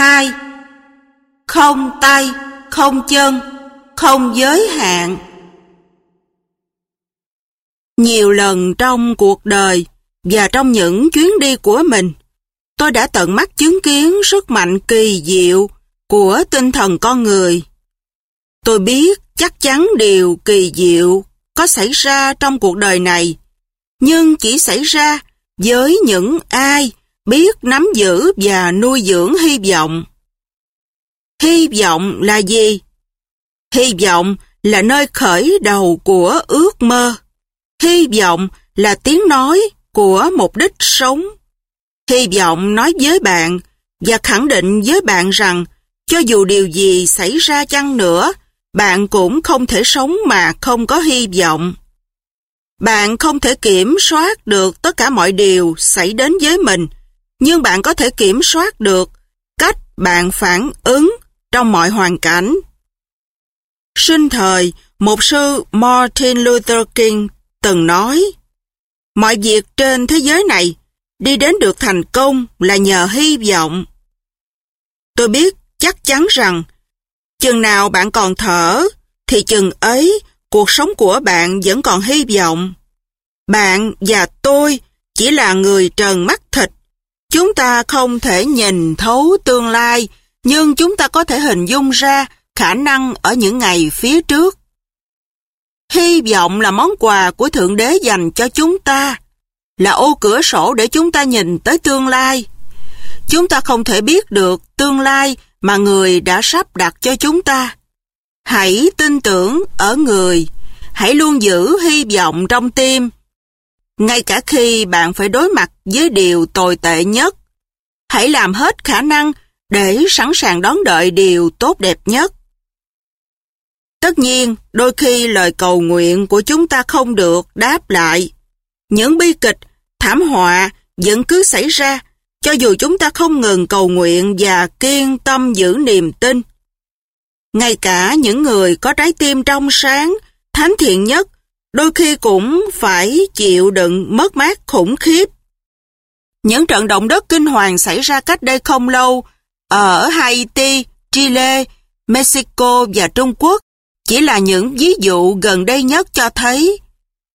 2. Không tay, không chân, không giới hạn. Nhiều lần trong cuộc đời và trong những chuyến đi của mình, tôi đã tận mắt chứng kiến sức mạnh kỳ diệu của tinh thần con người. Tôi biết chắc chắn điều kỳ diệu có xảy ra trong cuộc đời này, nhưng chỉ xảy ra với những ai biết nắm giữ và nuôi dưỡng hy vọng. Hy vọng là gì? Hy vọng là nơi khởi đầu của ước mơ. Hy vọng là tiếng nói của mục đích sống. Hy vọng nói với bạn và khẳng định với bạn rằng cho dù điều gì xảy ra chăng nữa, bạn cũng không thể sống mà không có hy vọng. Bạn không thể kiểm soát được tất cả mọi điều xảy đến với mình, nhưng bạn có thể kiểm soát được cách bạn phản ứng trong mọi hoàn cảnh. Sinh thời, một sư Martin Luther King từng nói, mọi việc trên thế giới này đi đến được thành công là nhờ hy vọng. Tôi biết chắc chắn rằng, chừng nào bạn còn thở, thì chừng ấy cuộc sống của bạn vẫn còn hy vọng. Bạn và tôi chỉ là người trần mắt thịt. Chúng ta không thể nhìn thấu tương lai, nhưng chúng ta có thể hình dung ra khả năng ở những ngày phía trước. Hy vọng là món quà của Thượng Đế dành cho chúng ta, là ô cửa sổ để chúng ta nhìn tới tương lai. Chúng ta không thể biết được tương lai mà người đã sắp đặt cho chúng ta. Hãy tin tưởng ở người, hãy luôn giữ hy vọng trong tim. Ngay cả khi bạn phải đối mặt với điều tồi tệ nhất, hãy làm hết khả năng để sẵn sàng đón đợi điều tốt đẹp nhất. Tất nhiên, đôi khi lời cầu nguyện của chúng ta không được đáp lại. Những bi kịch, thảm họa vẫn cứ xảy ra, cho dù chúng ta không ngừng cầu nguyện và kiên tâm giữ niềm tin. Ngay cả những người có trái tim trong sáng, thánh thiện nhất, đôi khi cũng phải chịu đựng mất mát khủng khiếp. Những trận động đất kinh hoàng xảy ra cách đây không lâu ở Haiti, Chile, Mexico và Trung Quốc chỉ là những ví dụ gần đây nhất cho thấy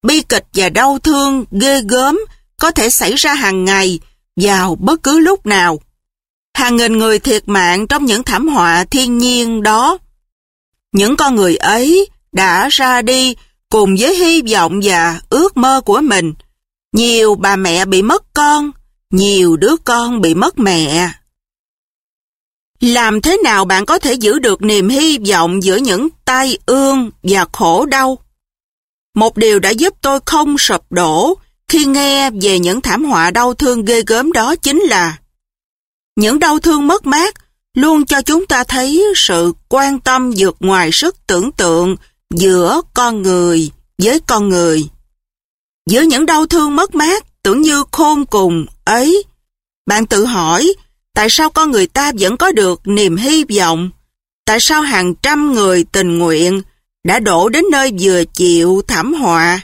bi kịch và đau thương ghê gớm có thể xảy ra hàng ngày vào bất cứ lúc nào. Hàng nghìn người thiệt mạng trong những thảm họa thiên nhiên đó. Những con người ấy đã ra đi cùng với hy vọng và ước mơ của mình. Nhiều bà mẹ bị mất con, nhiều đứa con bị mất mẹ. Làm thế nào bạn có thể giữ được niềm hy vọng giữa những tai ương và khổ đau? Một điều đã giúp tôi không sụp đổ khi nghe về những thảm họa đau thương ghê gớm đó chính là những đau thương mất mát luôn cho chúng ta thấy sự quan tâm vượt ngoài sức tưởng tượng giữa con người với con người. Giữa những đau thương mất mát tưởng như khôn cùng ấy, bạn tự hỏi tại sao con người ta vẫn có được niềm hy vọng? Tại sao hàng trăm người tình nguyện đã đổ đến nơi vừa chịu thảm họa?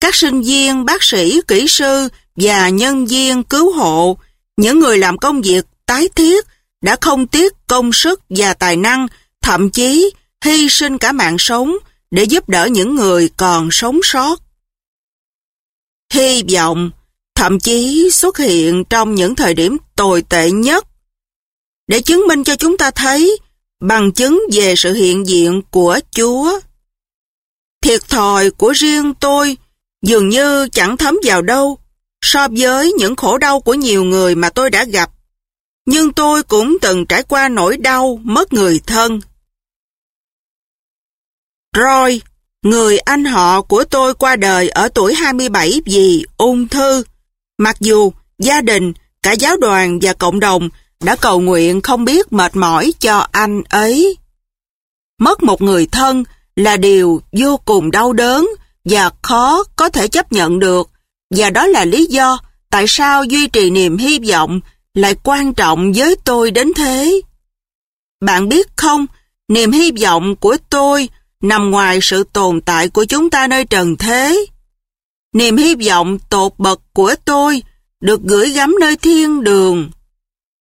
Các sinh viên, bác sĩ, kỹ sư và nhân viên cứu hộ, những người làm công việc tái thiết đã không tiếc công sức và tài năng, thậm chí hy sinh cả mạng sống để giúp đỡ những người còn sống sót. Hy vọng thậm chí xuất hiện trong những thời điểm tồi tệ nhất để chứng minh cho chúng ta thấy bằng chứng về sự hiện diện của Chúa. Thiệt thòi của riêng tôi dường như chẳng thấm vào đâu so với những khổ đau của nhiều người mà tôi đã gặp. Nhưng tôi cũng từng trải qua nỗi đau mất người thân. Rồi người anh họ của tôi qua đời ở tuổi 27 vì ung thư. Mặc dù gia đình, cả giáo đoàn và cộng đồng đã cầu nguyện không biết mệt mỏi cho anh ấy. Mất một người thân là điều vô cùng đau đớn và khó có thể chấp nhận được và đó là lý do tại sao duy trì niềm hy vọng lại quan trọng với tôi đến thế. Bạn biết không, niềm hy vọng của tôi nằm ngoài sự tồn tại của chúng ta nơi trần thế. Niềm hy vọng tột bậc của tôi được gửi gắm nơi thiên đường.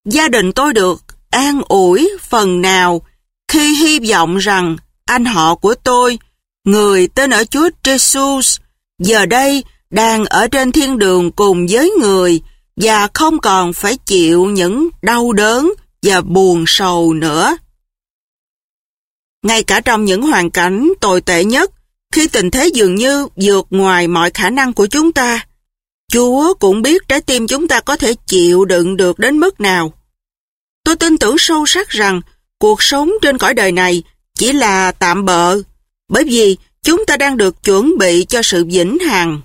Gia đình tôi được an ủi phần nào khi hy vọng rằng anh họ của tôi, người tên ở Chúa Jesus, giờ đây đang ở trên thiên đường cùng với người và không còn phải chịu những đau đớn và buồn sầu nữa. Ngay cả trong những hoàn cảnh tồi tệ nhất, khi tình thế dường như vượt ngoài mọi khả năng của chúng ta, Chúa cũng biết trái tim chúng ta có thể chịu đựng được đến mức nào. Tôi tin tưởng sâu sắc rằng cuộc sống trên cõi đời này chỉ là tạm bợ, bởi vì chúng ta đang được chuẩn bị cho sự vĩnh hằng.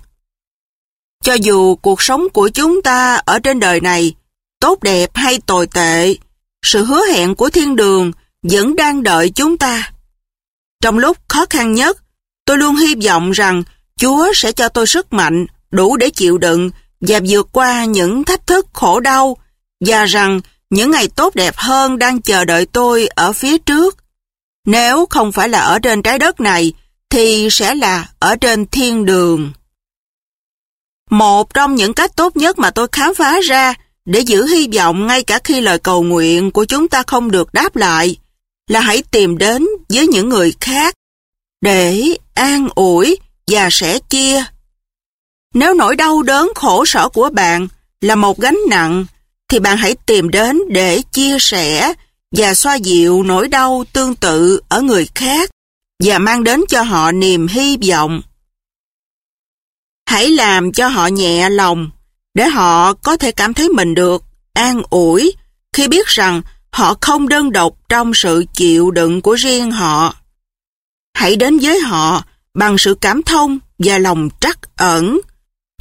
Cho dù cuộc sống của chúng ta ở trên đời này tốt đẹp hay tồi tệ, sự hứa hẹn của thiên đường vẫn đang đợi chúng ta. Trong lúc khó khăn nhất, tôi luôn hy vọng rằng Chúa sẽ cho tôi sức mạnh đủ để chịu đựng và vượt qua những thách thức khổ đau và rằng những ngày tốt đẹp hơn đang chờ đợi tôi ở phía trước. Nếu không phải là ở trên trái đất này, thì sẽ là ở trên thiên đường. Một trong những cách tốt nhất mà tôi khám phá ra để giữ hy vọng ngay cả khi lời cầu nguyện của chúng ta không được đáp lại là hãy tìm đến với những người khác để an ủi và sẻ chia. Nếu nỗi đau đớn khổ sở của bạn là một gánh nặng, thì bạn hãy tìm đến để chia sẻ và xoa dịu nỗi đau tương tự ở người khác và mang đến cho họ niềm hy vọng. Hãy làm cho họ nhẹ lòng để họ có thể cảm thấy mình được an ủi khi biết rằng họ không đơn độc trong sự chịu đựng của riêng họ. Hãy đến với họ bằng sự cảm thông và lòng trắc ẩn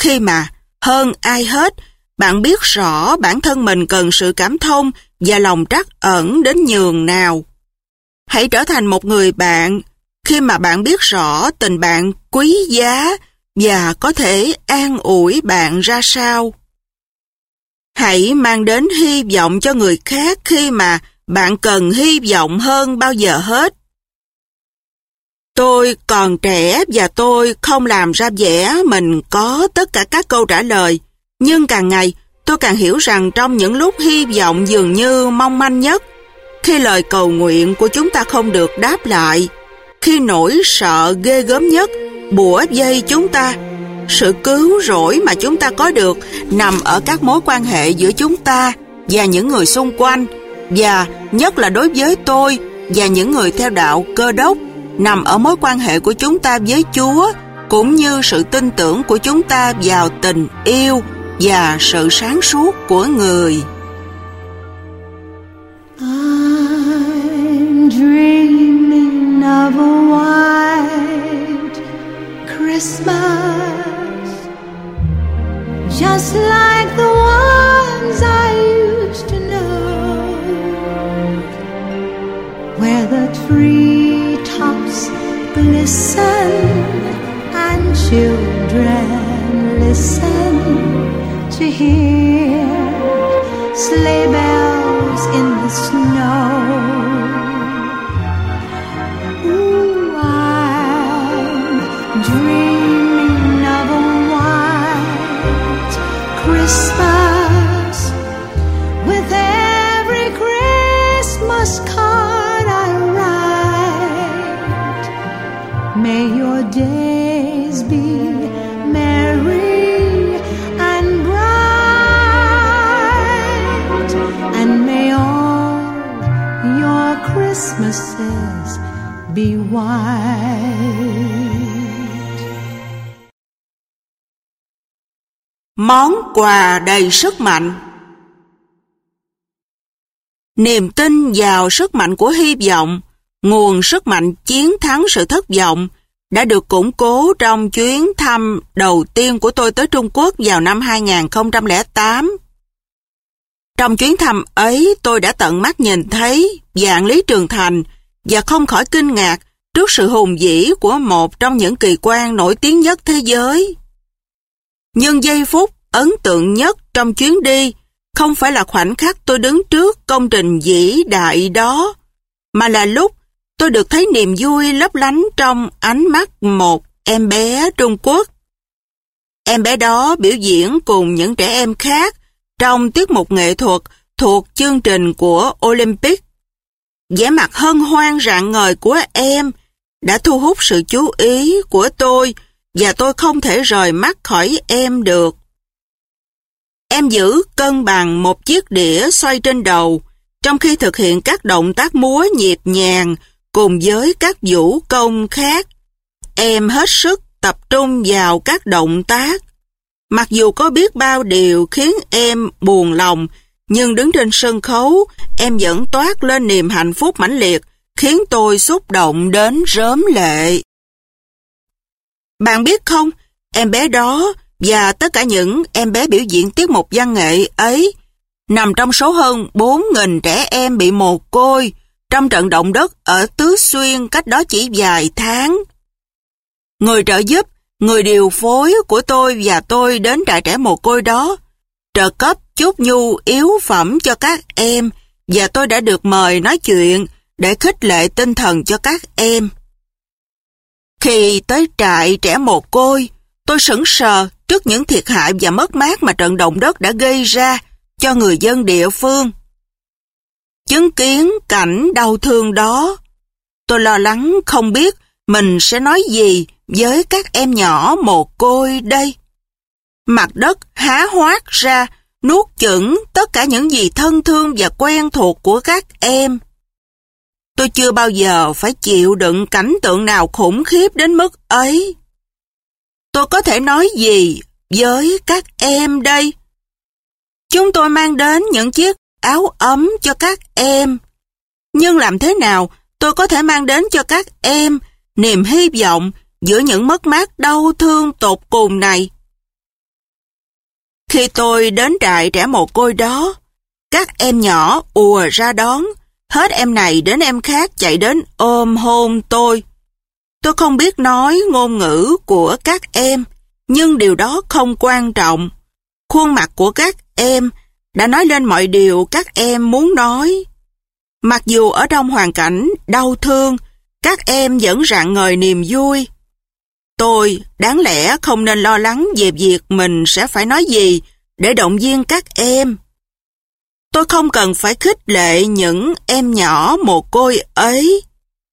khi mà hơn ai hết, bạn biết rõ bản thân mình cần sự cảm thông và lòng trắc ẩn đến nhường nào. Hãy trở thành một người bạn khi mà bạn biết rõ tình bạn quý giá và có thể an ủi bạn ra sao. Hãy mang đến hy vọng cho người khác khi mà bạn cần hy vọng hơn bao giờ hết. Tôi còn trẻ và tôi không làm ra vẻ mình có tất cả các câu trả lời. Nhưng càng ngày, tôi càng hiểu rằng trong những lúc hy vọng dường như mong manh nhất, khi lời cầu nguyện của chúng ta không được đáp lại, khi nỗi sợ ghê gớm nhất bủa dây chúng ta, sự cứu rỗi mà chúng ta có được nằm ở các mối quan hệ giữa chúng ta và những người xung quanh, và nhất là đối với tôi và những người theo đạo cơ đốc, nằm ở mối quan hệ của chúng ta với Chúa, cũng như sự tin tưởng của chúng ta vào tình yêu và sự sáng suốt của người. I'm dreaming of a white Christmas Just like the ones I used to know Where the treetops glisten And children listen to hear sleigh bells in the snow. Christmases be white. Món quà đầy sức mạnh Niềm tin vào sức mạnh của hy vọng, nguồn sức mạnh chiến thắng sự thất vọng, đã được củng cố trong chuyến thăm đầu tiên của tôi tới Trung Quốc vào năm 2008. Trong chuyến thăm ấy, tôi đã tận mắt nhìn thấy dạng Lý Trường Thành và không khỏi kinh ngạc trước sự hùng vĩ của một trong những kỳ quan nổi tiếng nhất thế giới. Nhưng giây phút ấn tượng nhất trong chuyến đi không phải là khoảnh khắc tôi đứng trước công trình vĩ đại đó, mà là lúc tôi được thấy niềm vui lấp lánh trong ánh mắt một em bé Trung Quốc. Em bé đó biểu diễn cùng những trẻ em khác trong tiết mục nghệ thuật thuộc chương trình của Olympic. vẻ mặt hân hoan rạng ngời của em đã thu hút sự chú ý của tôi và tôi không thể rời mắt khỏi em được. Em giữ cân bằng một chiếc đĩa xoay trên đầu, trong khi thực hiện các động tác múa nhịp nhàng cùng với các vũ công khác. Em hết sức tập trung vào các động tác. Mặc dù có biết bao điều khiến em buồn lòng, nhưng đứng trên sân khấu, em vẫn toát lên niềm hạnh phúc mãnh liệt, khiến tôi xúc động đến rớm lệ. Bạn biết không, em bé đó và tất cả những em bé biểu diễn tiết mục văn nghệ ấy nằm trong số hơn 4.000 trẻ em bị mồ côi trong trận động đất ở Tứ Xuyên cách đó chỉ vài tháng. Người trợ giúp, người điều phối của tôi và tôi đến trại trẻ mồ côi đó, trợ cấp chút nhu yếu phẩm cho các em và tôi đã được mời nói chuyện để khích lệ tinh thần cho các em. Khi tới trại trẻ mồ côi, tôi sững sờ trước những thiệt hại và mất mát mà trận động đất đã gây ra cho người dân địa phương. Chứng kiến cảnh đau thương đó, tôi lo lắng không biết mình sẽ nói gì với các em nhỏ mồ côi đây. Mặt đất há hoác ra, nuốt chửng tất cả những gì thân thương và quen thuộc của các em. Tôi chưa bao giờ phải chịu đựng cảnh tượng nào khủng khiếp đến mức ấy. Tôi có thể nói gì với các em đây? Chúng tôi mang đến những chiếc áo ấm cho các em. Nhưng làm thế nào tôi có thể mang đến cho các em niềm hy vọng giữa những mất mát đau thương tột cùng này? Khi tôi đến trại trẻ mồ côi đó, các em nhỏ ùa ra đón, hết em này đến em khác chạy đến ôm hôn tôi. Tôi không biết nói ngôn ngữ của các em, nhưng điều đó không quan trọng. Khuôn mặt của các em đã nói lên mọi điều các em muốn nói. Mặc dù ở trong hoàn cảnh đau thương, các em vẫn rạng ngời niềm vui. Tôi đáng lẽ không nên lo lắng về việc mình sẽ phải nói gì để động viên các em. Tôi không cần phải khích lệ những em nhỏ mồ côi ấy.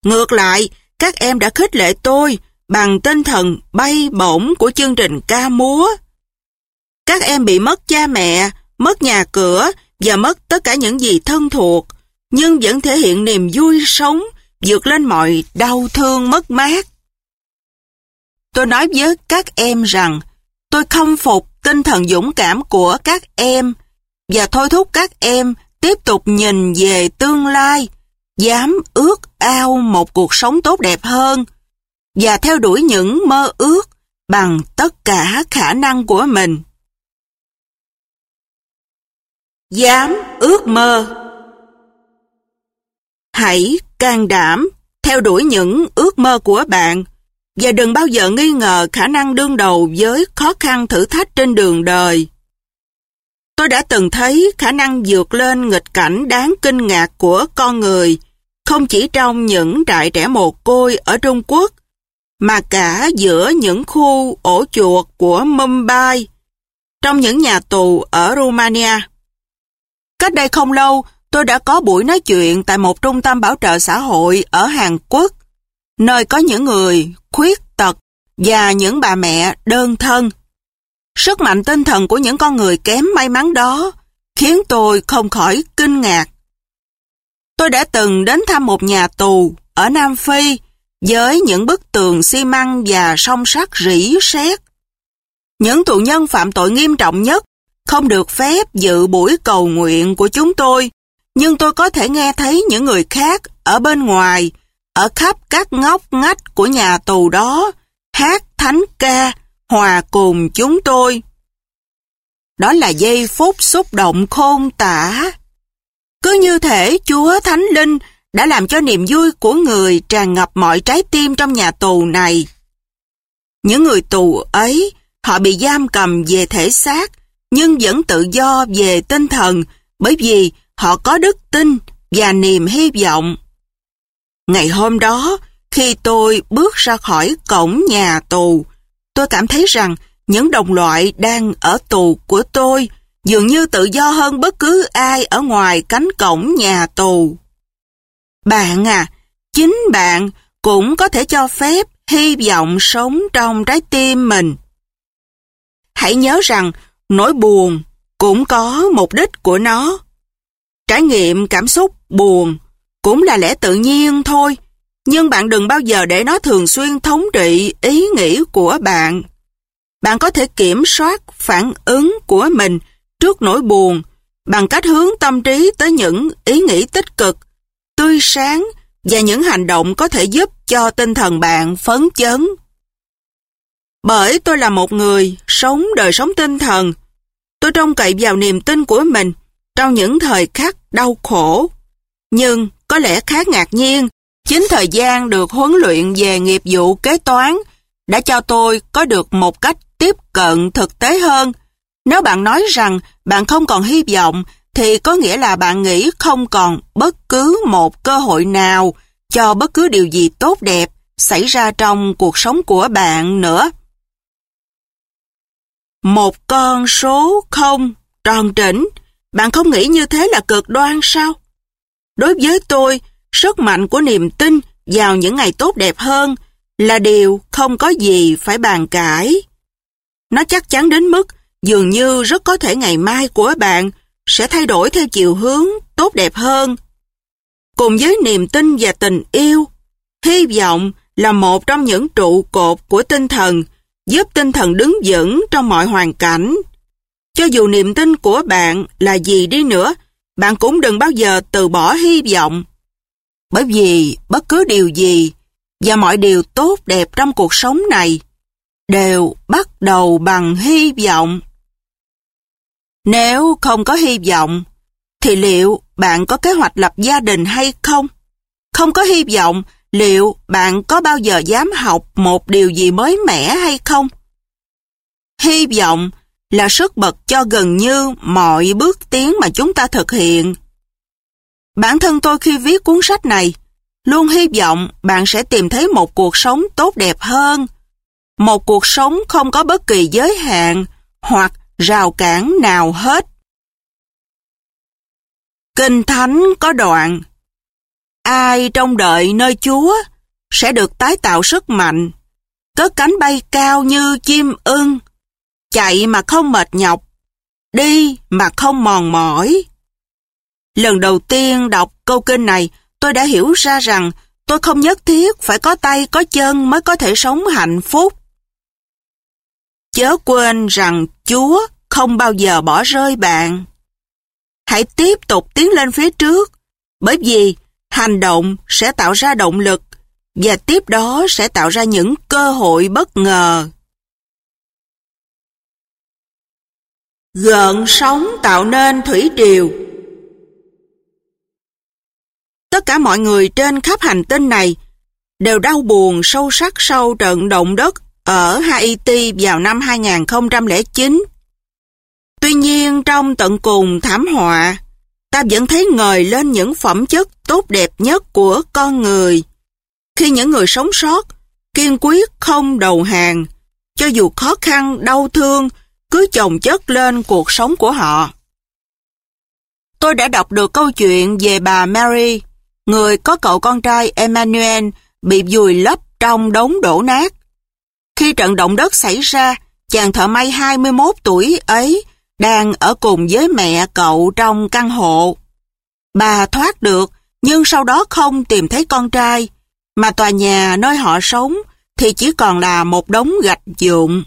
Ngược lại, các em đã khích lệ tôi bằng tinh thần bay bổng của chương trình ca múa. Các em bị mất cha mẹ, mất nhà cửa và mất tất cả những gì thân thuộc, nhưng vẫn thể hiện niềm vui sống, vượt lên mọi đau thương mất mát. Tôi nói với các em rằng, tôi không phục tinh thần dũng cảm của các em. Và thôi thúc các em tiếp tục nhìn về tương lai, dám ước ao một cuộc sống tốt đẹp hơn. Và theo đuổi những mơ ước bằng tất cả khả năng của mình. Dám ước mơ. Hãy can đảm theo đuổi những ước mơ của bạn và đừng bao giờ nghi ngờ khả năng đương đầu với khó khăn thử thách trên đường đời. Tôi đã từng thấy khả năng vượt lên nghịch cảnh đáng kinh ngạc của con người, không chỉ trong những trại trẻ mồ côi ở Trung Quốc, mà cả giữa những khu ổ chuột của Mumbai, trong những nhà tù ở Romania. Cách đây không lâu, tôi đã có buổi nói chuyện tại một trung tâm bảo trợ xã hội ở Hàn Quốc, nơi có những người khuyết tật và những bà mẹ đơn thân. Sức mạnh tinh thần của những con người kém may mắn đó khiến tôi không khỏi kinh ngạc. Tôi đã từng đến thăm một nhà tù ở Nam Phi với những bức tường xi măng và song sắt rỉ sét. Những tù nhân phạm tội nghiêm trọng nhất không được phép dự buổi cầu nguyện của chúng tôi, nhưng tôi có thể nghe thấy những người khác ở bên ngoài, ở khắp các ngóc ngách của nhà tù đó, hát thánh ca, hòa cùng chúng tôi. Đó là giây phút xúc động khôn tả. Cứ như thể Chúa Thánh Linh đã làm cho niềm vui của người tràn ngập mọi trái tim trong nhà tù này. Những người tù ấy, họ bị giam cầm về thể xác, nhưng vẫn tự do về tinh thần bởi vì họ có đức tin và niềm hy vọng. Ngày hôm đó, khi tôi bước ra khỏi cổng nhà tù, tôi cảm thấy rằng những đồng loại đang ở tù của tôi dường như tự do hơn bất cứ ai ở ngoài cánh cổng nhà tù. Bạn à, chính bạn cũng có thể cho phép hy vọng sống trong trái tim mình. Hãy nhớ rằng nỗi buồn cũng có mục đích của nó. Trải nghiệm cảm xúc buồn cũng là lẽ tự nhiên thôi, nhưng bạn đừng bao giờ để nó thường xuyên thống trị ý nghĩ của bạn. Bạn có thể kiểm soát phản ứng của mình trước nỗi buồn bằng cách hướng tâm trí tới những ý nghĩ tích cực, tươi sáng và những hành động có thể giúp cho tinh thần bạn phấn chấn. Bởi tôi là một người sống đời sống tinh thần, tôi trông cậy vào niềm tin của mình trong những thời khắc đau khổ. Nhưng có lẽ khá ngạc nhiên, chính thời gian được huấn luyện về nghiệp vụ kế toán đã cho tôi có được một cách tiếp cận thực tế hơn. Nếu bạn nói rằng bạn không còn hy vọng, thì có nghĩa là bạn nghĩ không còn bất cứ một cơ hội nào cho bất cứ điều gì tốt đẹp xảy ra trong cuộc sống của bạn nữa. Một con số không tròn trĩnh, bạn không nghĩ như thế là cực đoan sao? Đối với tôi, sức mạnh của niềm tin vào những ngày tốt đẹp hơn là điều không có gì phải bàn cãi. Nó chắc chắn đến mức dường như rất có thể ngày mai của bạn sẽ thay đổi theo chiều hướng tốt đẹp hơn. Cùng với niềm tin và tình yêu, hy vọng là một trong những trụ cột của tinh thần, giúp tinh thần đứng vững trong mọi hoàn cảnh. Cho dù niềm tin của bạn là gì đi nữa, bạn cũng đừng bao giờ từ bỏ hy vọng. Bởi vì bất cứ điều gì và mọi điều tốt đẹp trong cuộc sống này đều bắt đầu bằng hy vọng. Nếu không có hy vọng, thì liệu bạn có kế hoạch lập gia đình hay không? Không có hy vọng, liệu bạn có bao giờ dám học một điều gì mới mẻ hay không? Hy vọng là sức bật cho gần như mọi bước tiến mà chúng ta thực hiện. Bản thân tôi khi viết cuốn sách này, luôn hy vọng bạn sẽ tìm thấy một cuộc sống tốt đẹp hơn, một cuộc sống không có bất kỳ giới hạn hoặc rào cản nào hết. Kinh Thánh có đoạn Ai trong đợi nơi Chúa sẽ được tái tạo sức mạnh, cất cánh bay cao như chim ưng, chạy mà không mệt nhọc, đi mà không mòn mỏi. Lần đầu tiên đọc câu kinh này, tôi đã hiểu ra rằng tôi không nhất thiết phải có tay có chân mới có thể sống hạnh phúc. Chớ quên rằng Chúa không bao giờ bỏ rơi bạn. Hãy tiếp tục tiến lên phía trước, bởi vì hành động sẽ tạo ra động lực và tiếp đó sẽ tạo ra những cơ hội bất ngờ. Gợn sóng tạo nên thủy triều Tất cả mọi người trên khắp hành tinh này đều đau buồn sâu sắc sau trận động đất ở Haiti vào năm 2009. Tuy nhiên trong tận cùng thảm họa, ta vẫn thấy ngời lên những phẩm chất tốt đẹp nhất của con người. Khi những người sống sót, kiên quyết không đầu hàng, cho dù khó khăn, đau thương, cứ chồng chất lên cuộc sống của họ. Tôi đã đọc được câu chuyện về bà Mary, người có cậu con trai Emmanuel bị vùi lấp trong đống đổ nát. Khi trận động đất xảy ra, chàng thợ may 21 tuổi ấy đang ở cùng với mẹ cậu trong căn hộ. Bà thoát được, nhưng sau đó không tìm thấy con trai, mà tòa nhà nơi họ sống thì chỉ còn là một đống gạch dụng.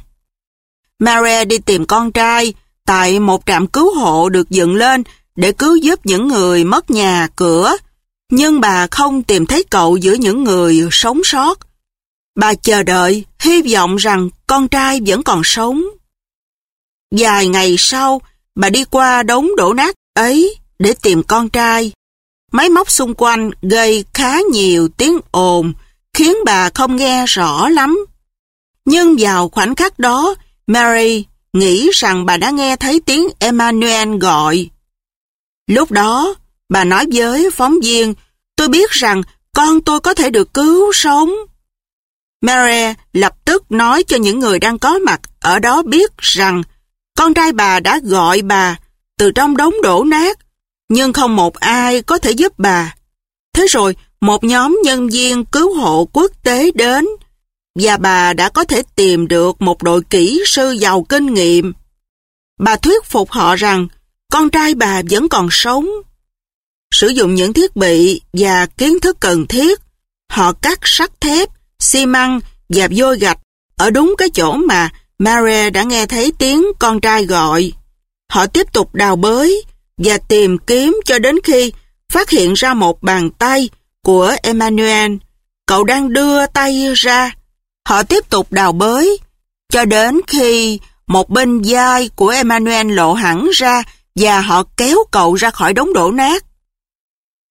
Maria đi tìm con trai tại một trạm cứu hộ được dựng lên để cứu giúp những người mất nhà, cửa, nhưng bà không tìm thấy cậu giữa những người sống sót. Bà chờ đợi, hy vọng rằng con trai vẫn còn sống. Vài ngày sau, bà đi qua đống đổ nát ấy để tìm con trai. Máy móc xung quanh gây khá nhiều tiếng ồn, khiến bà không nghe rõ lắm. Nhưng vào khoảnh khắc đó, Mary nghĩ rằng bà đã nghe thấy tiếng Emmanuel gọi. Lúc đó, bà nói với phóng viên, tôi biết rằng con tôi có thể được cứu sống. Mary lập tức nói cho những người đang có mặt ở đó biết rằng con trai bà đã gọi bà từ trong đống đổ nát, nhưng không một ai có thể giúp bà. Thế rồi, một nhóm nhân viên cứu hộ quốc tế đến và bà đã có thể tìm được một đội kỹ sư giàu kinh nghiệm. Bà thuyết phục họ rằng con trai bà vẫn còn sống. Sử dụng những thiết bị và kiến thức cần thiết, họ cắt sắt thép, xi măng và vôi gạch ở đúng cái chỗ mà Maria đã nghe thấy tiếng con trai gọi. Họ tiếp tục đào bới và tìm kiếm cho đến khi phát hiện ra một bàn tay của Emmanuel. Cậu đang đưa tay ra. Họ tiếp tục đào bới cho đến khi một bên vai của Emmanuel lộ hẳn ra và họ kéo cậu ra khỏi đống đổ nát.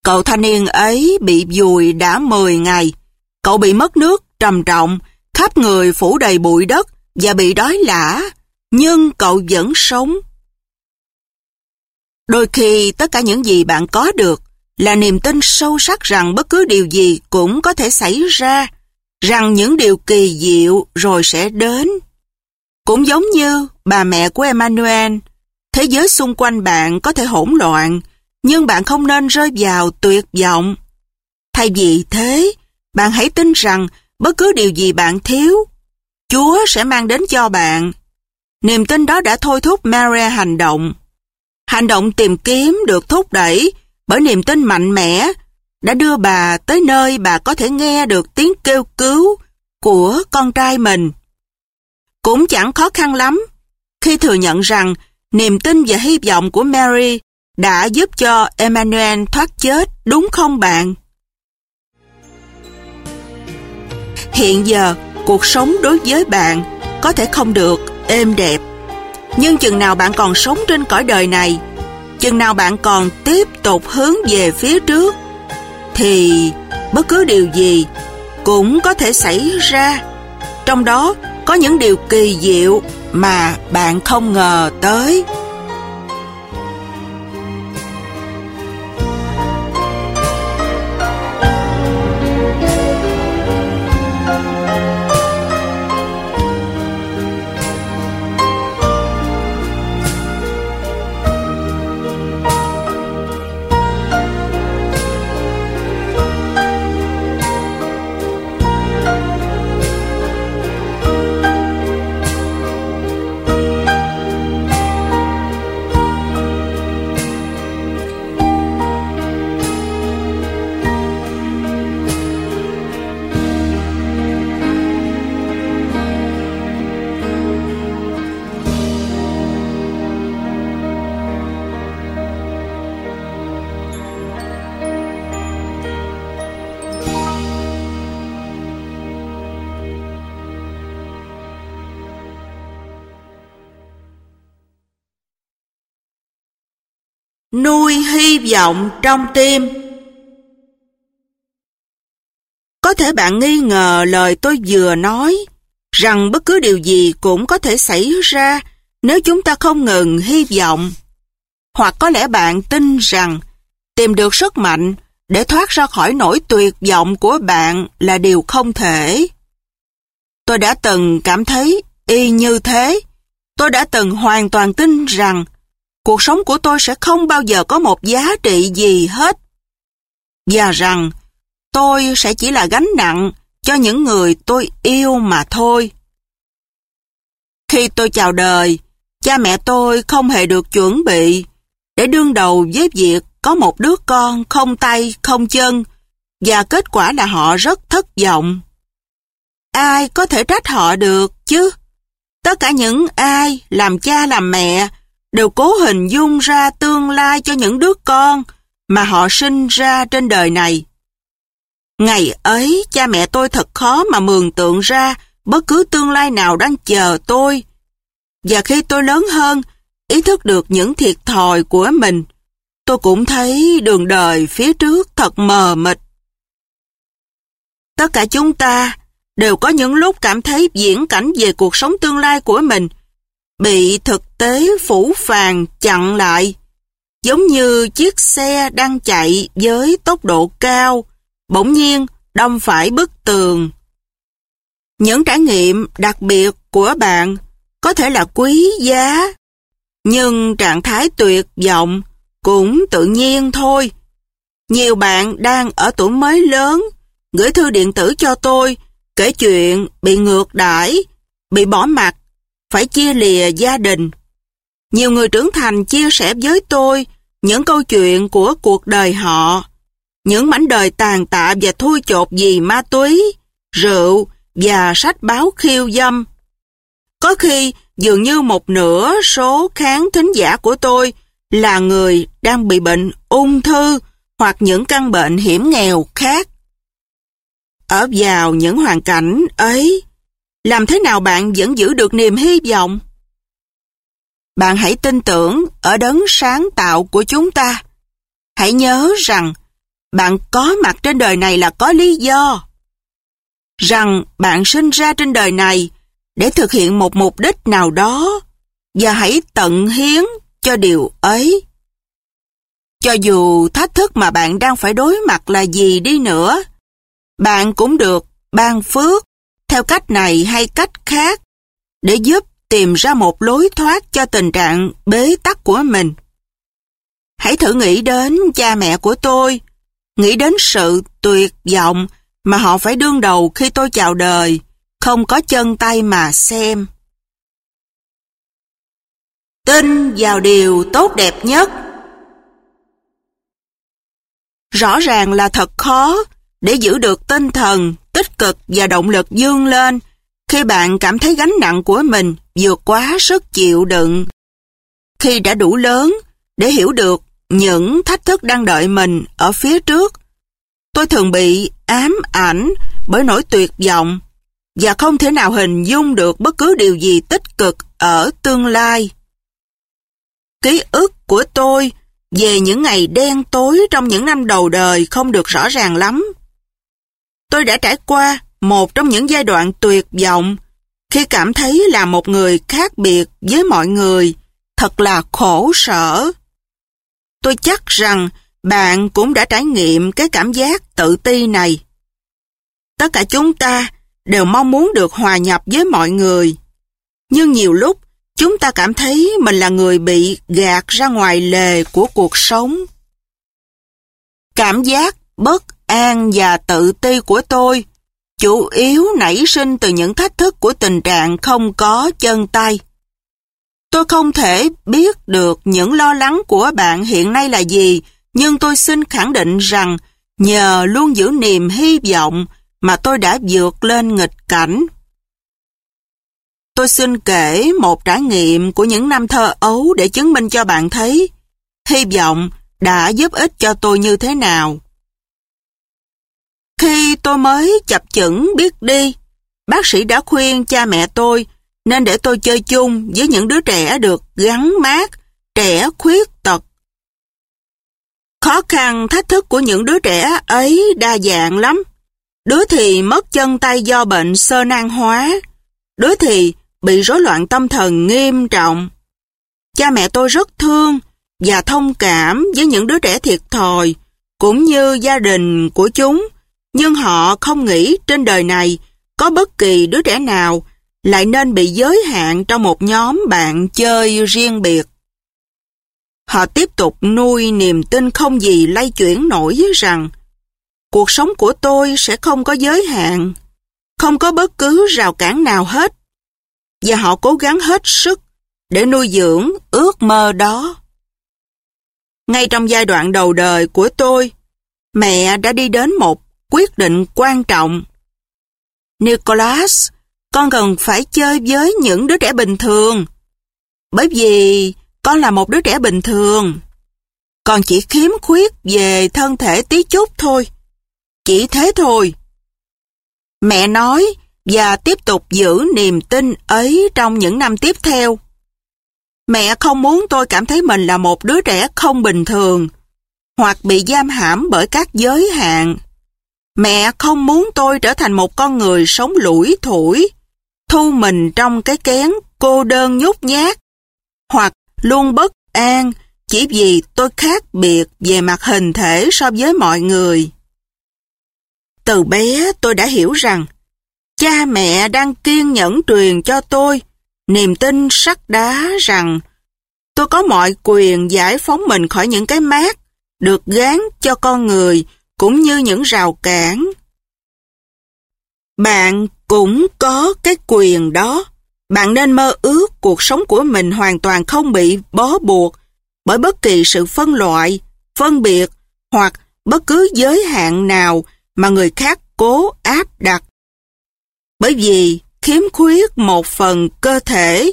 Cậu thanh niên ấy bị vùi đã 10 ngày. Cậu bị mất nước trầm trọng, khắp người phủ đầy bụi đất và bị đói lả, nhưng cậu vẫn sống. Đôi khi tất cả những gì bạn có được là niềm tin sâu sắc rằng bất cứ điều gì cũng có thể xảy ra, rằng những điều kỳ diệu rồi sẽ đến. Cũng giống như bà mẹ của Emmanuel, thế giới xung quanh bạn có thể hỗn loạn, nhưng bạn không nên rơi vào tuyệt vọng. Thay vì thế, bạn hãy tin rằng bất cứ điều gì bạn thiếu, Chúa sẽ mang đến cho bạn. Niềm tin đó đã thôi thúc Maria hành động. Hành động tìm kiếm được thúc đẩy bởi niềm tin mạnh mẽ đã đưa bà tới nơi bà có thể nghe được tiếng kêu cứu của con trai mình. Cũng chẳng khó khăn lắm khi thừa nhận rằng niềm tin và hy vọng của Mary đã giúp cho Emmanuel thoát chết, đúng không bạn? Hiện giờ, cuộc sống đối với bạn có thể không được êm đẹp. Nhưng chừng nào bạn còn sống trên cõi đời này, chừng nào bạn còn tiếp tục hướng về phía trước, thì bất cứ điều gì cũng có thể xảy ra. Trong đó có những điều kỳ diệu mà bạn không ngờ tới. Nuôi hy vọng trong tim. Có thể bạn nghi ngờ lời tôi vừa nói, rằng bất cứ điều gì cũng có thể xảy ra nếu chúng ta không ngừng hy vọng. Hoặc có lẽ bạn tin rằng tìm được sức mạnh để thoát ra khỏi nỗi tuyệt vọng của bạn là điều không thể. Tôi đã từng cảm thấy y như thế. Tôi đã từng hoàn toàn tin rằng cuộc sống của tôi sẽ không bao giờ có một giá trị gì hết. Và rằng tôi sẽ chỉ là gánh nặng cho những người tôi yêu mà thôi. Khi tôi chào đời, cha mẹ tôi không hề được chuẩn bị để đương đầu với việc có một đứa con không tay, không chân và kết quả là họ rất thất vọng. Ai có thể trách họ được chứ? Tất cả những ai làm cha làm mẹ đều cố hình dung ra tương lai cho những đứa con mà họ sinh ra trên đời này. Ngày ấy, cha mẹ tôi thật khó mà mường tượng ra bất cứ tương lai nào đang chờ tôi. Và khi tôi lớn hơn, ý thức được những thiệt thòi của mình, tôi cũng thấy đường đời phía trước thật mờ mịt. Tất cả chúng ta đều có những lúc cảm thấy diễn cảnh về cuộc sống tương lai của mình bị thực tế phủ phàng chặn lại, giống như chiếc xe đang chạy với tốc độ cao, bỗng nhiên đâm phải bức tường. Những trải nghiệm đặc biệt của bạn có thể là quý giá, Nhưng trạng thái tuyệt vọng cũng tự nhiên thôi. Nhiều bạn đang ở tuổi mới lớn, gửi thư điện tử cho tôi, kể chuyện bị ngược đãi, bị bỏ mặt, phải chia lìa gia đình. Nhiều người trưởng thành chia sẻ với tôi những câu chuyện của cuộc đời họ, những mảnh đời tàn tạ và thui chột vì ma túy, rượu và sách báo khiêu dâm. Có khi dường như một nửa số khán thính giả của tôi là người đang bị bệnh ung thư hoặc những căn bệnh hiểm nghèo khác. Ở vào những hoàn cảnh ấy, làm thế nào bạn vẫn giữ được niềm hy vọng? Bạn hãy tin tưởng ở đấng sáng tạo của chúng ta. Hãy nhớ rằng bạn có mặt trên đời này là có lý do. Rằng bạn sinh ra trên đời này để thực hiện một mục đích nào đó và hãy tận hiến cho điều ấy. Cho dù thách thức mà bạn đang phải đối mặt là gì đi nữa, bạn cũng được ban phước theo cách này hay cách khác để giúp tìm ra một lối thoát cho tình trạng bế tắc của mình. Hãy thử nghĩ đến cha mẹ của tôi, nghĩ đến sự tuyệt vọng mà họ phải đương đầu khi tôi chào đời, không có chân tay mà xem. Tin vào điều tốt đẹp nhất Rõ ràng là thật khó để giữ được tinh thần, tích cực và động lực dương lên khi bạn cảm thấy gánh nặng của mình vượt quá sức chịu đựng. Khi đã đủ lớn để hiểu được những thách thức đang đợi mình ở phía trước, tôi thường bị ám ảnh bởi nỗi tuyệt vọng và không thể nào hình dung được bất cứ điều gì tích cực ở tương lai. Ký ức của tôi về những ngày đen tối trong những năm đầu đời không được rõ ràng lắm. Tôi đã trải qua một trong những giai đoạn tuyệt vọng khi cảm thấy là một người khác biệt với mọi người, thật là khổ sở. Tôi chắc rằng bạn cũng đã trải nghiệm cái cảm giác tự ti này. Tất cả chúng ta đều mong muốn được hòa nhập với mọi người. Nhưng nhiều lúc chúng ta cảm thấy mình là người bị gạt ra ngoài lề của cuộc sống. Cảm giác bất an và tự ti của tôi chủ yếu nảy sinh từ những thách thức của tình trạng không có chân tay. Tôi không thể biết được những lo lắng của bạn hiện nay là gì, nhưng tôi xin khẳng định rằng nhờ luôn giữ niềm hy vọng mà tôi đã vượt lên nghịch cảnh. Tôi xin kể một trải nghiệm của những năm thơ ấu để chứng minh cho bạn thấy hy vọng đã giúp ích cho tôi như thế nào. Khi tôi mới chập chững biết đi, bác sĩ đã khuyên cha mẹ tôi nên để tôi chơi chung với những đứa trẻ được gắn mát, trẻ khuyết tật. Khó khăn thách thức của những đứa trẻ ấy đa dạng lắm. Đứa thì mất chân tay do bệnh sơ nang hóa, đứa thì bị rối loạn tâm thần nghiêm trọng. Cha mẹ tôi rất thương và thông cảm với những đứa trẻ thiệt thòi, cũng như gia đình của chúng, nhưng họ không nghĩ trên đời này có bất kỳ đứa trẻ nào lại nên bị giới hạn trong một nhóm bạn chơi riêng biệt. Họ tiếp tục nuôi niềm tin không gì lay chuyển nổi với rằng cuộc sống của tôi sẽ không có giới hạn, không có bất cứ rào cản nào hết. Và họ cố gắng hết sức để nuôi dưỡng ước mơ đó. Ngay trong giai đoạn đầu đời của tôi, mẹ đã đi đến một quyết định quan trọng. Nicholas, con cần phải chơi với những đứa trẻ bình thường. Bởi vì con là một đứa trẻ bình thường. Còn chỉ khiếm khuyết về thân thể tí chút thôi. Chỉ thế thôi. Mẹ nói và tiếp tục giữ niềm tin ấy trong những năm tiếp theo. Mẹ không muốn tôi cảm thấy mình là một đứa trẻ không bình thường hoặc bị giam hãm bởi các giới hạn. Mẹ không muốn tôi trở thành một con người sống lủi thủi, thu mình trong cái kén cô đơn nhút nhát, hoặc luôn bất an chỉ vì tôi khác biệt về mặt hình thể so với mọi người. Từ bé tôi đã hiểu rằng cha mẹ đang kiên nhẫn truyền cho tôi niềm tin sắt đá rằng Tôi có mọi quyền giải phóng mình khỏi những cái mát được gán cho con người cũng như những rào cản. Bạn cũng có cái quyền đó. Bạn nên mơ ước cuộc sống của mình hoàn toàn không bị bó buộc bởi bất kỳ sự phân loại, phân biệt hoặc bất cứ giới hạn nào mà người khác cố áp đặt. Bởi vì khiếm khuyết một phần cơ thể,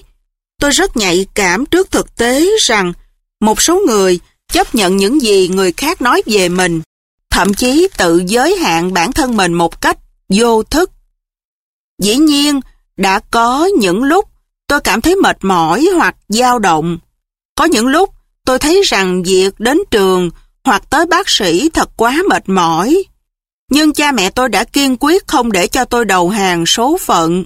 tôi rất nhạy cảm trước thực tế rằng một số người chấp nhận những gì người khác nói về mình, thậm chí tự giới hạn bản thân mình một cách vô thức. Dĩ nhiên, đã có những lúc tôi cảm thấy mệt mỏi hoặc dao động. Có những lúc tôi thấy rằng việc đến trường hoặc tới bác sĩ thật quá mệt mỏi. Nhưng cha mẹ tôi đã kiên quyết không để cho tôi đầu hàng số phận.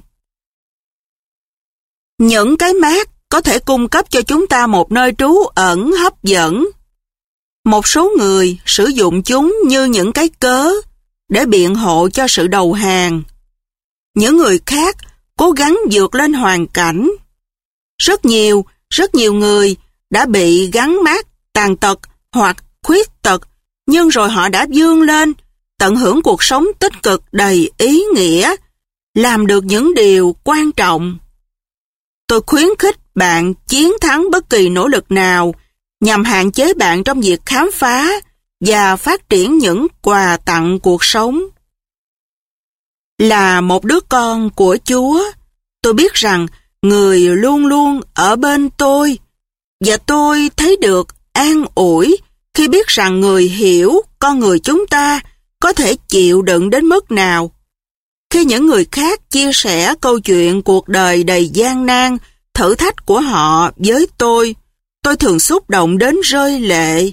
Những cái mát có thể cung cấp cho chúng ta một nơi trú ẩn hấp dẫn. Một số người sử dụng chúng như những cái cớ để biện hộ cho sự đầu hàng. Những người khác cố gắng vượt lên hoàn cảnh. Rất nhiều, rất nhiều người đã bị gắn mát, tàn tật hoặc khuyết tật, nhưng rồi họ đã vươn lên, tận hưởng cuộc sống tích cực đầy ý nghĩa, làm được những điều quan trọng. Tôi khuyến khích bạn chiến thắng bất kỳ nỗ lực nào nhằm hạn chế bạn trong việc khám phá và phát triển những quà tặng cuộc sống. Là một đứa con của Chúa, tôi biết rằng người luôn luôn ở bên tôi và tôi thấy được an ủi khi biết rằng người hiểu con người chúng ta có thể chịu đựng đến mức nào. Khi những người khác chia sẻ câu chuyện cuộc đời đầy gian nan, thử thách của họ với tôi, tôi thường xúc động đến rơi lệ.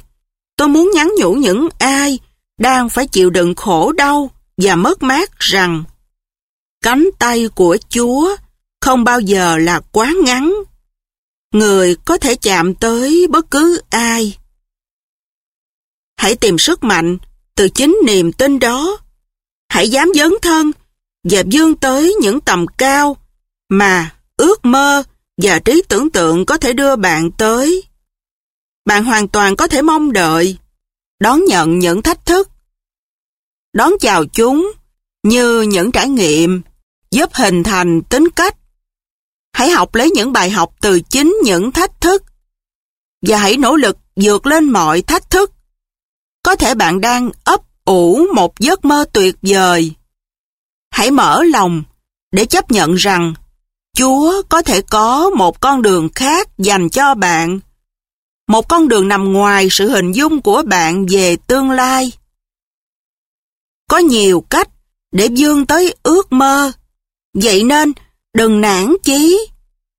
Tôi muốn nhắn nhủ những ai đang phải chịu đựng khổ đau và mất mát rằng, cánh tay của Chúa không bao giờ là quá ngắn. Người có thể chạm tới bất cứ ai. Hãy tìm sức mạnh từ chính niềm tin đó. Hãy dám dấn thân và vươn tới những tầm cao mà ước mơ và trí tưởng tượng có thể đưa bạn tới. Bạn hoàn toàn có thể mong đợi, đón nhận những thách thức, đón chào chúng như những trải nghiệm giúp hình thành tính cách. Hãy học lấy những bài học từ chính những thách thức và hãy nỗ lực vượt lên mọi thách thức. Có thể bạn đang ấp ủ một giấc mơ tuyệt vời. Hãy mở lòng để chấp nhận rằng Chúa có thể có một con đường khác dành cho bạn. Một con đường nằm ngoài sự hình dung của bạn về tương lai. Có nhiều cách để vươn tới ước mơ. Vậy nên, đừng nản chí.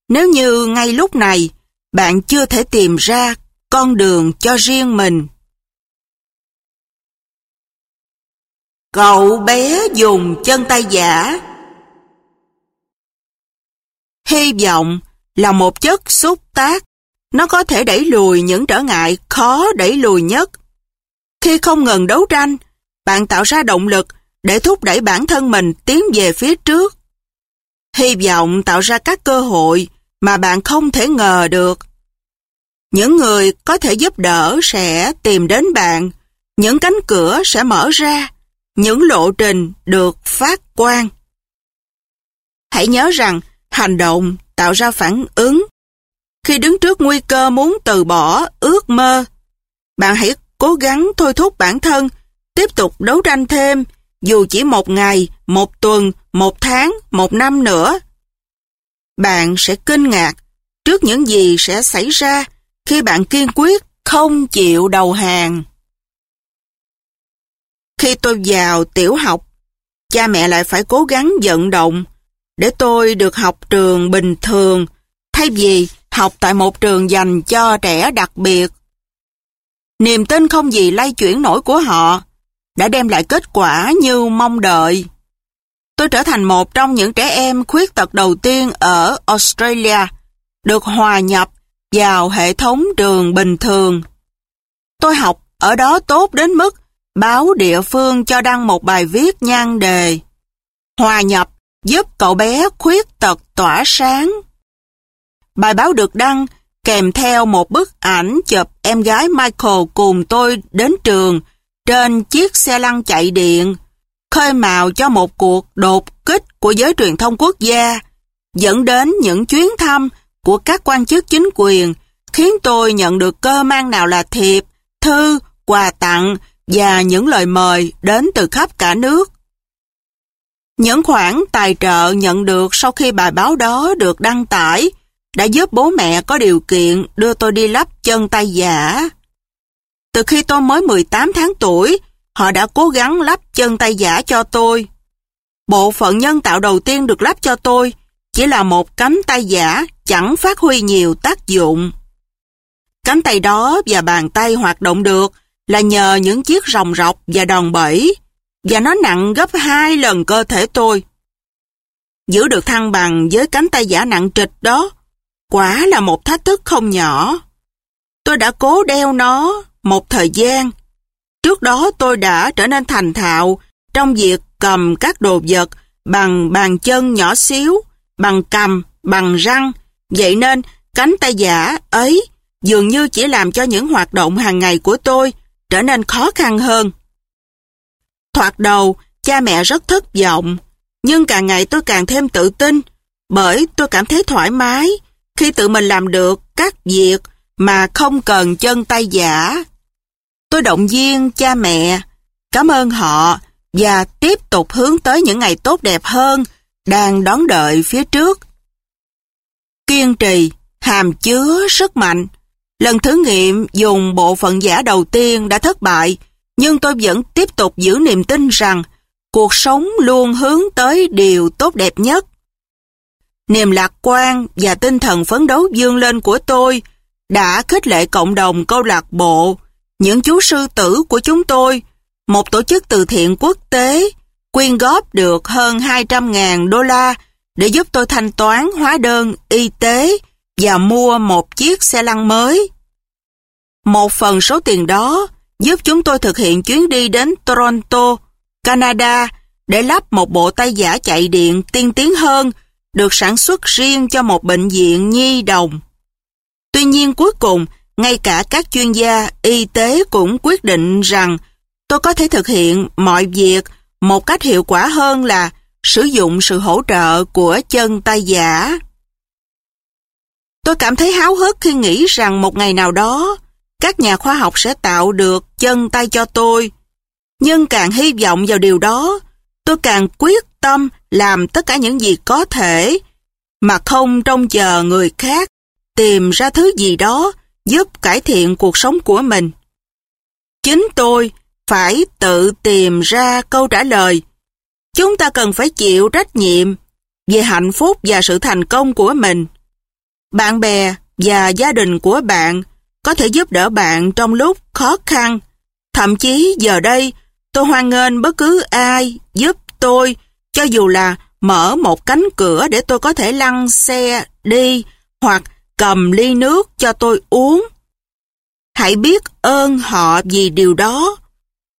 Nếu như ngay lúc này, bạn chưa thể tìm ra con đường cho riêng mình. Cậu bé dùng chân tay giả Hy vọng là một chất xúc tác. Nó có thể đẩy lùi những trở ngại khó đẩy lùi nhất. Khi không ngừng đấu tranh, bạn tạo ra động lực để thúc đẩy bản thân mình tiến về phía trước. Hy vọng tạo ra các cơ hội mà bạn không thể ngờ được. Những người có thể giúp đỡ sẽ tìm đến bạn, những cánh cửa sẽ mở ra, những lộ trình được phát quang. Hãy nhớ rằng hành động tạo ra phản ứng. Khi đứng trước nguy cơ muốn từ bỏ ước mơ, bạn hãy cố gắng thôi thúc bản thân tiếp tục đấu tranh thêm dù chỉ một ngày, một tuần, một tháng, một năm nữa. Bạn sẽ kinh ngạc trước những gì sẽ xảy ra khi bạn kiên quyết không chịu đầu hàng. Khi tôi vào tiểu học, cha mẹ lại phải cố gắng vận động để tôi được học trường bình thường, thay vì học tại một trường dành cho trẻ đặc biệt. Niềm tin không gì lay chuyển nổi của họ, đã đem lại kết quả như mong đợi. Tôi trở thành một trong những trẻ em khuyết tật đầu tiên ở Australia, được hòa nhập vào hệ thống trường bình thường. Tôi học ở đó tốt đến mức báo địa phương cho đăng một bài viết nhan đề Hòa nhập giúp cậu bé khuyết tật tỏa sáng. Bài báo được đăng kèm theo một bức ảnh chụp em gái Michael cùng tôi đến trường trên chiếc xe lăn chạy điện, khơi mào cho một cuộc đột kích của giới truyền thông quốc gia, dẫn đến những chuyến thăm của các quan chức chính quyền, khiến tôi nhận được cơ mang nào là thiệp, thư, quà tặng và những lời mời đến từ khắp cả nước. Những khoản tài trợ nhận được sau khi bài báo đó được đăng tải đã giúp bố mẹ có điều kiện đưa tôi đi lắp chân tay giả. Từ khi tôi mới 18 tháng tuổi, họ đã cố gắng lắp chân tay giả cho tôi. Bộ phận nhân tạo đầu tiên được lắp cho tôi chỉ là một cánh tay giả chẳng phát huy nhiều tác dụng. Cánh tay đó và bàn tay hoạt động được là nhờ những chiếc rồng rọc và đòn bẩy và nó nặng gấp hai lần cơ thể tôi. Giữ được thăng bằng với cánh tay giả nặng trịch đó quả là một thách thức không nhỏ. Tôi đã cố đeo nó một thời gian. Trước đó tôi đã trở nên thành thạo trong việc cầm các đồ vật bằng bàn chân nhỏ xíu, bằng cầm, bằng răng. Vậy nên cánh tay giả ấy dường như chỉ làm cho những hoạt động hàng ngày của tôi trở nên khó khăn hơn. Thoạt đầu, cha mẹ rất thất vọng, nhưng càng ngày tôi càng thêm tự tin, bởi tôi cảm thấy thoải mái khi tự mình làm được các việc mà không cần chân tay giả. Tôi động viên cha mẹ, cảm ơn họ và tiếp tục hướng tới những ngày tốt đẹp hơn đang đón đợi phía trước. Kiên trì, hàm chứa sức mạnh. Lần thử nghiệm dùng bộ phận giả đầu tiên đã thất bại, nhưng tôi vẫn tiếp tục giữ niềm tin rằng cuộc sống luôn hướng tới điều tốt đẹp nhất. Niềm lạc quan và tinh thần phấn đấu dương lên của tôi đã khích lệ cộng đồng câu lạc bộ, những chú sư tử của chúng tôi, một tổ chức từ thiện quốc tế, quyên góp được hơn 200.000 đô la để giúp tôi thanh toán hóa đơn y tế và mua một chiếc xe lăn mới. Một phần số tiền đó giúp chúng tôi thực hiện chuyến đi đến Toronto, Canada để lắp một bộ tay giả chạy điện tiên tiến hơn được sản xuất riêng cho một bệnh viện nhi đồng. Tuy nhiên cuối cùng, ngay cả các chuyên gia y tế cũng quyết định rằng tôi có thể thực hiện mọi việc một cách hiệu quả hơn là sử dụng sự hỗ trợ của chân tay giả. Tôi cảm thấy háo hức khi nghĩ rằng một ngày nào đó các nhà khoa học sẽ tạo được chân tay cho tôi. Nhưng càng hy vọng vào điều đó, tôi càng quyết tâm làm tất cả những gì có thể mà không trông chờ người khác tìm ra thứ gì đó giúp cải thiện cuộc sống của mình. Chính tôi phải tự tìm ra câu trả lời. Chúng ta cần phải chịu trách nhiệm về hạnh phúc và sự thành công của mình. Bạn bè và gia đình của bạn có thể giúp đỡ bạn trong lúc khó khăn. Thậm chí giờ đây, tôi hoan nghênh bất cứ ai giúp tôi, cho dù là mở một cánh cửa để tôi có thể lăn xe đi hoặc cầm ly nước cho tôi uống. Hãy biết ơn họ vì điều đó.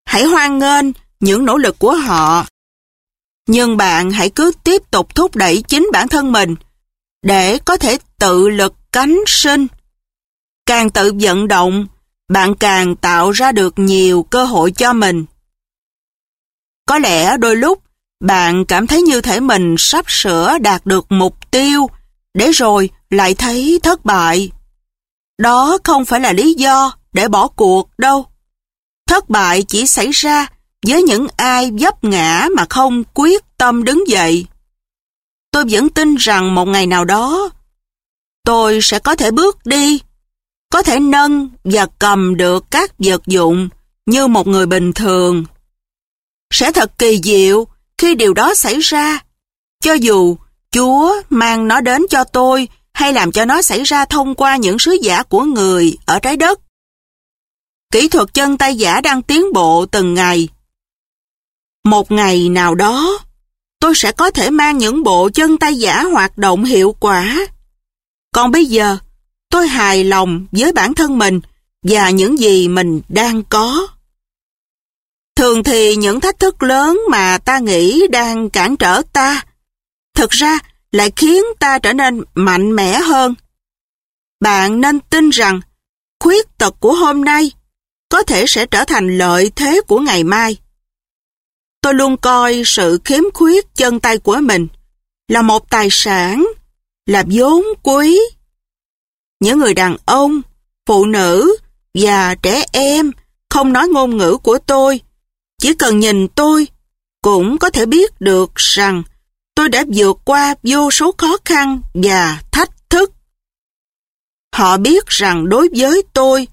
Hãy hoan nghênh những nỗ lực của họ. Nhưng bạn hãy cứ tiếp tục thúc đẩy chính bản thân mình để có thể tự lực cánh sinh. Càng tự vận động, bạn càng tạo ra được nhiều cơ hội cho mình. Có lẽ đôi lúc bạn cảm thấy như thể mình sắp sửa đạt được mục tiêu để rồi lại thấy thất bại. Đó không phải là lý do để bỏ cuộc đâu. Thất bại chỉ xảy ra với những ai dấp ngã mà không quyết tâm đứng dậy. Tôi vẫn tin rằng một ngày nào đó tôi sẽ có thể bước đi, có thể nâng và cầm được các vật dụng như một người bình thường. Sẽ thật kỳ diệu khi điều đó xảy ra, cho dù Chúa mang nó đến cho tôi hay làm cho nó xảy ra thông qua những sứ giả của người ở trái đất. Kỹ thuật chân tay giả đang tiến bộ từng ngày. Một ngày nào đó, tôi sẽ có thể mang những bộ chân tay giả hoạt động hiệu quả. Còn bây giờ, tôi hài lòng với bản thân mình và những gì mình đang có. Thường thì những thách thức lớn mà ta nghĩ đang cản trở ta, thực ra lại khiến ta trở nên mạnh mẽ hơn. bạn nên tin rằng khuyết tật của hôm nay có thể sẽ trở thành lợi thế của ngày mai. Tôi luôn coi sự khiếm khuyết chân tay của mình là một tài sản, là vốn quý. Những người đàn ông, phụ nữ và trẻ em không nói ngôn ngữ của tôi, chỉ cần nhìn tôi cũng có thể biết được rằng tôi đã vượt qua vô số khó khăn và thách thức. Họ biết rằng đối với tôi,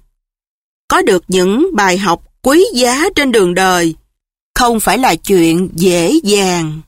có được những bài học quý giá trên đường đời không phải là chuyện dễ dàng.